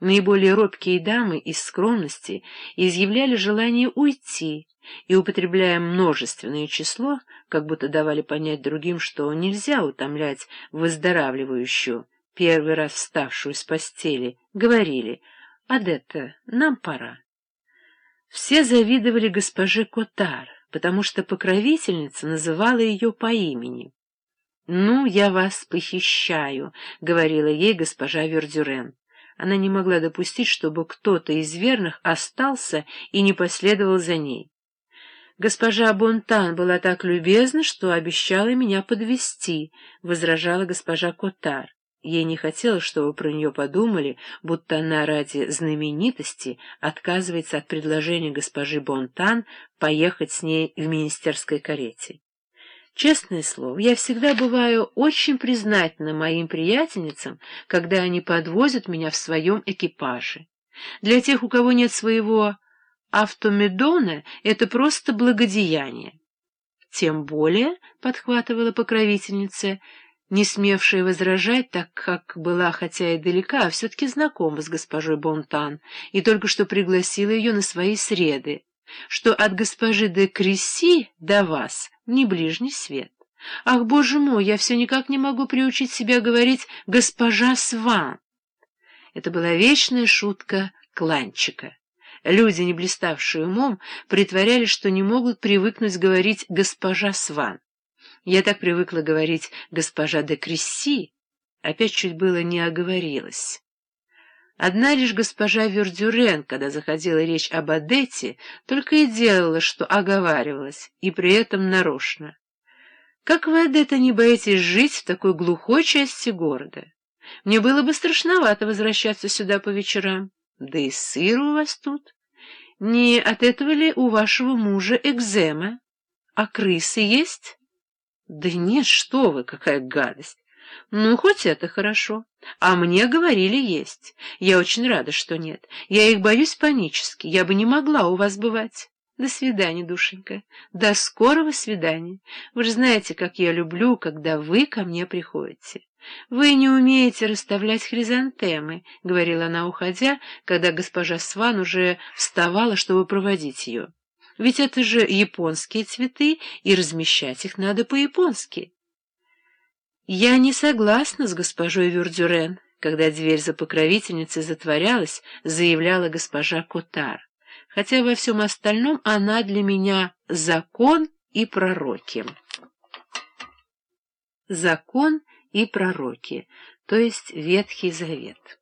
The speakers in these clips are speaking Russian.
Наиболее робкие дамы из скромности изъявляли желание уйти и, употребляя множественное число, как будто давали понять другим, что нельзя утомлять выздоравливающую, первый раз вставшую с постели, говорили «Адетта, нам пора». Все завидовали госпоже Котар, потому что покровительница называла ее по имени. «Ну, я вас похищаю», — говорила ей госпожа Вердюрен. Она не могла допустить, чтобы кто-то из верных остался и не последовал за ней. «Госпожа Бонтан была так любезна, что обещала меня подвести, возражала госпожа Котар. Ей не хотелось, чтобы про нее подумали, будто она ради знаменитости отказывается от предложения госпожи Бонтан поехать с ней в министерской карете. Честное слово, я всегда бываю очень признательна моим приятельницам, когда они подвозят меня в своем экипаже. Для тех, у кого нет своего автомедона, это просто благодеяние. Тем более, — подхватывала покровительница, не смевшая возражать, так как была, хотя и далека, а все-таки знакома с госпожой Бонтан и только что пригласила ее на свои среды, что от госпожи де Кресси до вас не ближний свет. Ах, боже мой, я все никак не могу приучить себя говорить «госпожа Сван». Это была вечная шутка кланчика. Люди, не блиставшие умом, притворялись, что не могут привыкнуть говорить «госпожа Сван». Я так привыкла говорить «госпожа де Кресси», опять чуть было не оговорилась. Одна лишь госпожа Вердюрен, когда заходила речь об Адете, только и делала, что оговаривалась, и при этом нарочно. Как вы, Адетта, не боитесь жить в такой глухой части города? Мне было бы страшновато возвращаться сюда по вечерам. Да и сыр у вас тут. Не от этого ли у вашего мужа экзема? А крысы есть? Да нет, что вы, какая гадость. Ну, хоть это хорошо. А мне говорили есть. Я очень рада, что нет. Я их боюсь панически. Я бы не могла у вас бывать. До свидания, душенька. До скорого свидания. Вы же знаете, как я люблю, когда вы ко мне приходите. Вы не умеете расставлять хризантемы, — говорила она, уходя, когда госпожа Сван уже вставала, чтобы проводить ее. Ведь это же японские цветы, и размещать их надо по-японски. Я не согласна с госпожой Вюрдюрен, когда дверь за покровительницей затворялась, заявляла госпожа Котар, хотя во всем остальном она для меня закон и пророки. Закон и пророки, то есть Ветхий Завет.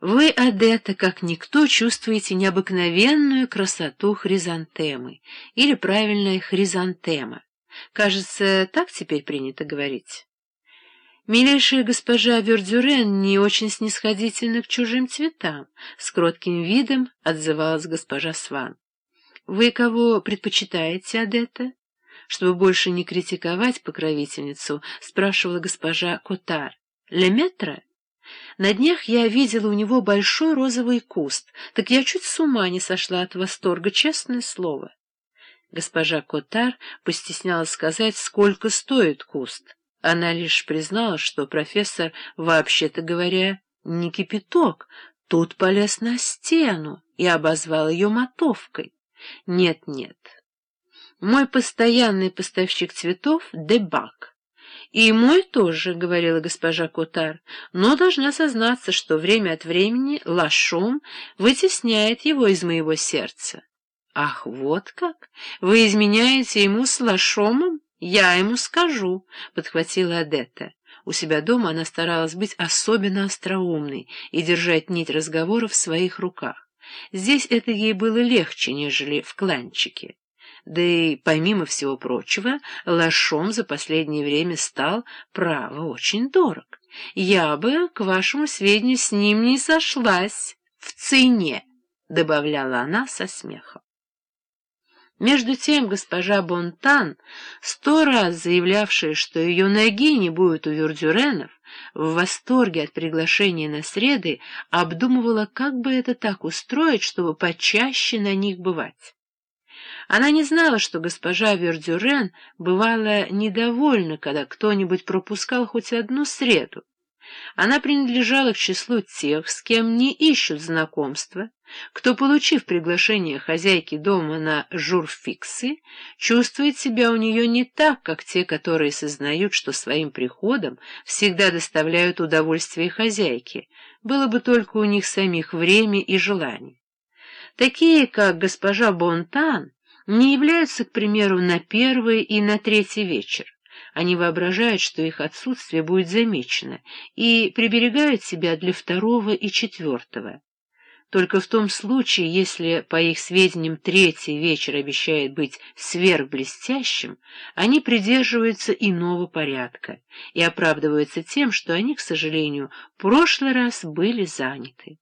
Вы, Адетта, как никто, чувствуете необыкновенную красоту хризантемы, или правильная хризантема. Кажется, так теперь принято говорить. Милейшая госпожа Вердюрен не очень снисходительна к чужим цветам, с кротким видом отзывалась госпожа Сван. Вы кого предпочитаете, Адетта? Чтобы больше не критиковать покровительницу, спрашивала госпожа Котар. Леметра? На днях я видела у него большой розовый куст, так я чуть с ума не сошла от восторга, честное слово. Госпожа Котар постеснялась сказать, сколько стоит куст. Она лишь признала, что профессор, вообще-то говоря, не кипяток, тут полез на стену и обозвал ее мотовкой. Нет-нет. Мой постоянный поставщик цветов — Дебак. И мой тоже, — говорила госпожа Котар, — но должна сознаться, что время от времени лашом вытесняет его из моего сердца. «Ах, вот как! Вы изменяете ему с Лашомом? Я ему скажу», — подхватила Адетта. У себя дома она старалась быть особенно остроумной и держать нить разговора в своих руках. Здесь это ей было легче, нежели в кланчике. Да и, помимо всего прочего, лошом за последнее время стал, право, очень дорог. Я бы, к вашему сведению, с ним не сошлась в цене, — добавляла она со смехом. Между тем госпожа Бонтан, сто раз заявлявшая, что ее ноги не будет у Вердюренов, в восторге от приглашения на среды, обдумывала, как бы это так устроить, чтобы почаще на них бывать. Она не знала, что госпожа Вердюрен бывала недовольна, когда кто-нибудь пропускал хоть одну среду, Она принадлежала к числу тех, с кем не ищут знакомства, кто, получив приглашение хозяйки дома на журфиксы, чувствует себя у нее не так, как те, которые сознают, что своим приходом всегда доставляют удовольствие хозяйке, было бы только у них самих время и желание. Такие, как госпожа Бонтан, не являются, к примеру, на первый и на третий вечер. Они воображают, что их отсутствие будет замечено, и приберегают себя для второго и четвертого. Только в том случае, если, по их сведениям, третий вечер обещает быть сверхблестящим, они придерживаются иного порядка и оправдываются тем, что они, к сожалению, в прошлый раз были заняты.